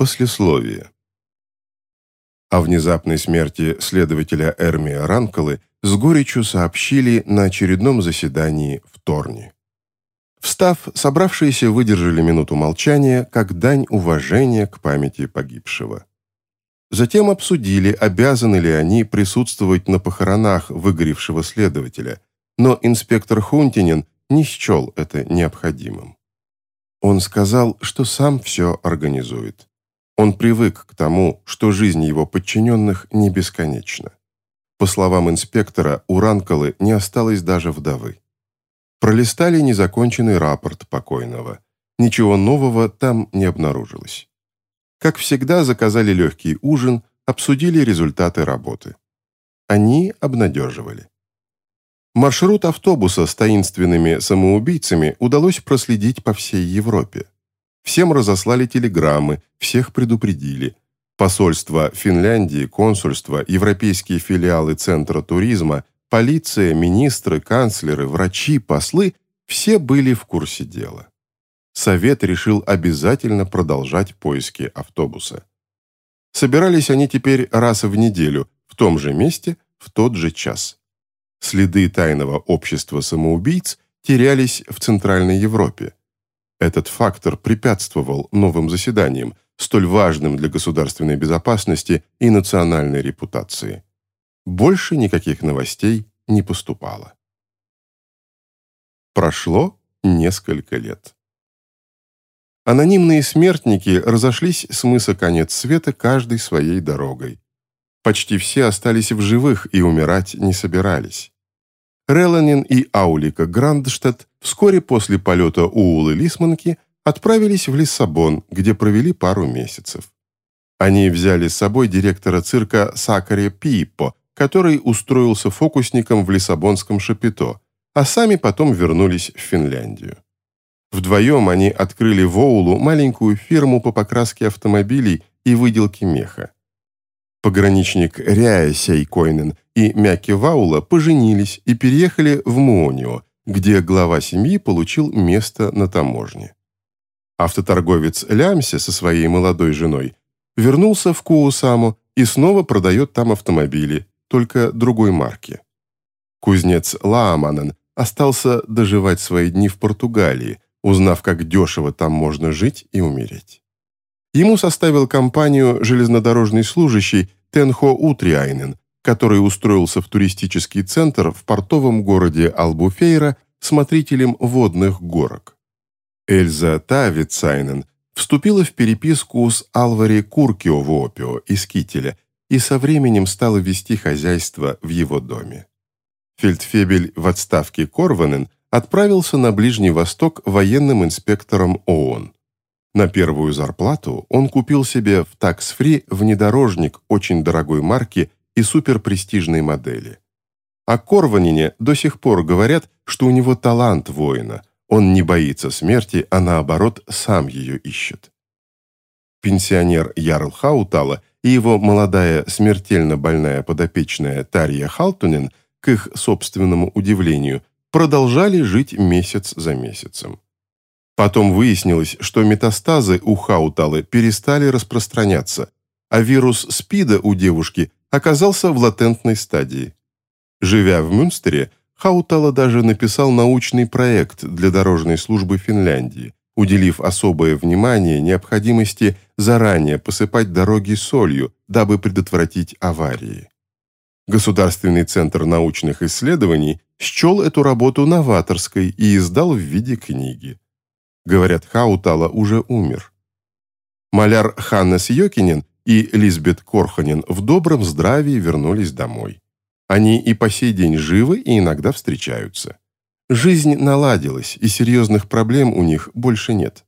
Послесловие. О внезапной смерти следователя Эрмия Ранколы с горечью сообщили на очередном заседании в Торне. Встав, собравшиеся выдержали минуту молчания, как дань уважения к памяти погибшего. Затем обсудили, обязаны ли они присутствовать на похоронах выгоревшего следователя, но инспектор Хунтинин не счел это необходимым. Он сказал, что сам все организует. Он привык к тому, что жизнь его подчиненных не бесконечна. По словам инспектора, у Ранколы не осталось даже вдовы. Пролистали незаконченный рапорт покойного. Ничего нового там не обнаружилось. Как всегда, заказали легкий ужин, обсудили результаты работы. Они обнадеживали. Маршрут автобуса с таинственными самоубийцами удалось проследить по всей Европе. Всем разослали телеграммы, всех предупредили. Посольство Финляндии, консульство, европейские филиалы Центра туризма, полиция, министры, канцлеры, врачи, послы – все были в курсе дела. Совет решил обязательно продолжать поиски автобуса. Собирались они теперь раз в неделю, в том же месте, в тот же час. Следы тайного общества самоубийц терялись в Центральной Европе. Этот фактор препятствовал новым заседаниям, столь важным для государственной безопасности и национальной репутации. Больше никаких новостей не поступало. Прошло несколько лет. Анонимные смертники разошлись с мыса конец света каждой своей дорогой. Почти все остались в живых и умирать не собирались. Реланин и Аулика Грандштадт вскоре после полета Уулы Лисманки отправились в Лиссабон, где провели пару месяцев. Они взяли с собой директора цирка Сакари Пиппо, который устроился фокусником в Лиссабонском Шапито, а сами потом вернулись в Финляндию. Вдвоем они открыли в Оулу маленькую фирму по покраске автомобилей и выделке меха. Пограничник Ряя Сейкойнен и Мяки Ваула поженились и переехали в Муонио, где глава семьи получил место на таможне. Автоторговец Лямсе со своей молодой женой вернулся в Куусаму и снова продает там автомобили, только другой марки. Кузнец Лааманен остался доживать свои дни в Португалии, узнав, как дешево там можно жить и умереть. Ему составил компанию железнодорожный служащий Тенхо Утриайнен, который устроился в туристический центр в портовом городе Албуфейра смотрителем водных горок. Эльза Тавицайнен вступила в переписку с Алвари Куркио из Кителя и со временем стала вести хозяйство в его доме. Фельдфебель в отставке Корванен отправился на Ближний Восток военным инспектором ООН. На первую зарплату он купил себе в такс-фри внедорожник очень дорогой марки и суперпрестижной модели. О Корванине до сих пор говорят, что у него талант воина. Он не боится смерти, а наоборот, сам ее ищет. Пенсионер Ярл Хаутала и его молодая смертельно больная подопечная Тарья Халтунен, к их собственному удивлению, продолжали жить месяц за месяцем. Потом выяснилось, что метастазы у Хауталы перестали распространяться, а вирус СПИДа у девушки оказался в латентной стадии. Живя в Мюнстере, Хаутала даже написал научный проект для дорожной службы Финляндии, уделив особое внимание необходимости заранее посыпать дороги солью, дабы предотвратить аварии. Государственный центр научных исследований счел эту работу новаторской и издал в виде книги. Говорят, Хаутала уже умер. Маляр Ханнес Йокинен и Лизбет Корханен в добром здравии вернулись домой. Они и по сей день живы и иногда встречаются. Жизнь наладилась, и серьезных проблем у них больше нет.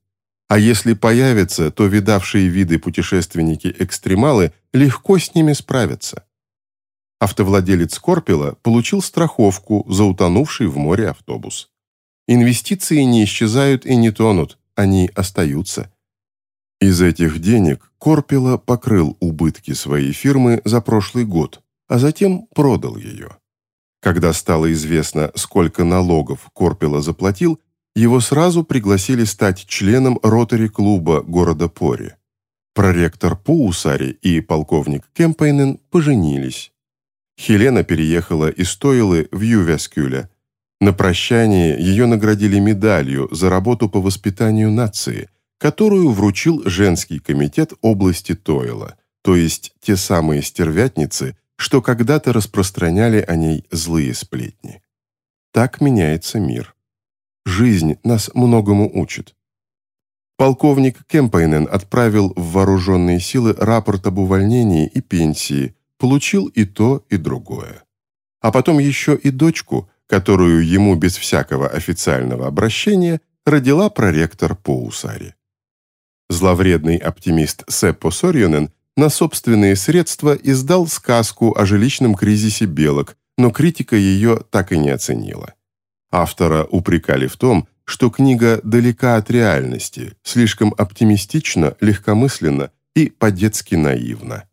А если появятся, то видавшие виды путешественники-экстремалы легко с ними справятся. Автовладелец Корпела получил страховку за утонувший в море автобус. Инвестиции не исчезают и не тонут, они остаются. Из этих денег Корпела покрыл убытки своей фирмы за прошлый год, а затем продал ее. Когда стало известно, сколько налогов Корпела заплатил, его сразу пригласили стать членом ротари-клуба города Пори. Проректор Пуусари и полковник Кемпейнен поженились. Хелена переехала из Тойлы в Ювяскюля. На прощание ее наградили медалью за работу по воспитанию нации, которую вручил женский комитет области Тойла, то есть те самые стервятницы, что когда-то распространяли о ней злые сплетни. Так меняется мир. Жизнь нас многому учит. Полковник Кемпайнен отправил в вооруженные силы рапорт об увольнении и пенсии, получил и то, и другое. А потом еще и дочку, которую ему без всякого официального обращения родила проректор Поусари. Зловредный оптимист Сеппо Сорьонен на собственные средства издал сказку о жилищном кризисе белок, но критика ее так и не оценила. Автора упрекали в том, что книга далека от реальности, слишком оптимистична, легкомысленно и по-детски наивна.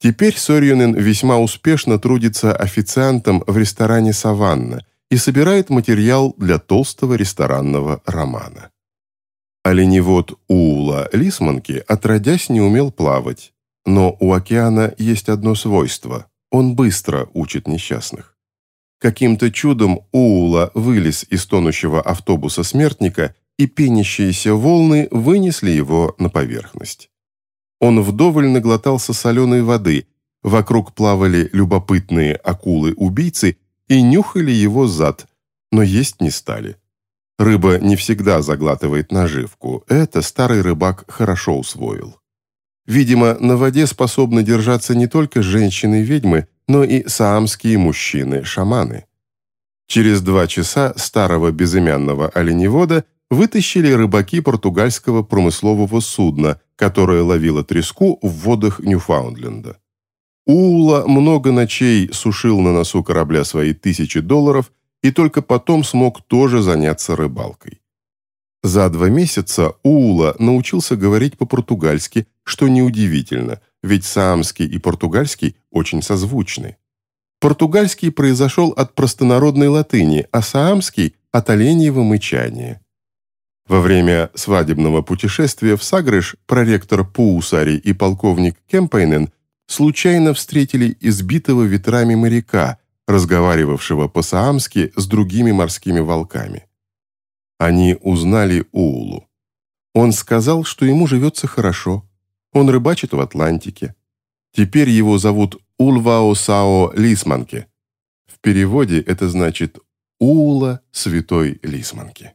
Теперь Сорьюнен весьма успешно трудится официантом в ресторане «Саванна» и собирает материал для толстого ресторанного романа. Оленевод Уула Лисманки отродясь не умел плавать, но у океана есть одно свойство – он быстро учит несчастных. Каким-то чудом Уула вылез из тонущего автобуса смертника, и пенящиеся волны вынесли его на поверхность. Он вдоволь наглотался соленой воды, вокруг плавали любопытные акулы-убийцы и нюхали его зад, но есть не стали. Рыба не всегда заглатывает наживку, это старый рыбак хорошо усвоил. Видимо, на воде способны держаться не только женщины-ведьмы, но и саамские мужчины-шаманы. Через два часа старого безымянного оленевода вытащили рыбаки португальского промыслового судна, которое ловило треску в водах Ньюфаундленда. Уула много ночей сушил на носу корабля свои тысячи долларов и только потом смог тоже заняться рыбалкой. За два месяца Уула научился говорить по-португальски, что неудивительно, ведь саамский и португальский очень созвучны. Португальский произошел от простонародной латыни, а саамский – от оленьего мычания. Во время свадебного путешествия в Сагрыш проректор Пуусари и полковник Кемпайнен случайно встретили избитого ветрами моряка, разговаривавшего по-саамски с другими морскими волками. Они узнали Уулу. Он сказал, что ему живется хорошо. Он рыбачит в Атлантике. Теперь его зовут Ульвао Сао Лисманке. В переводе это значит «Уула Святой Лисманки».